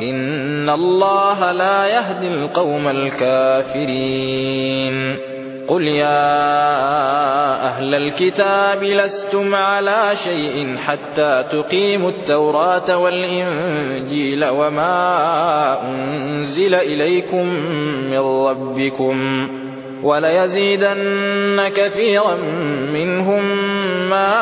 إن الله لا يهدي القوم الكافرين. قل يا أهل الكتاب لستم على شيء حتى تقيموا التوراة والإنجيل وما أنزل إليكم من ربكم وليزيدن كثيرا منهم ما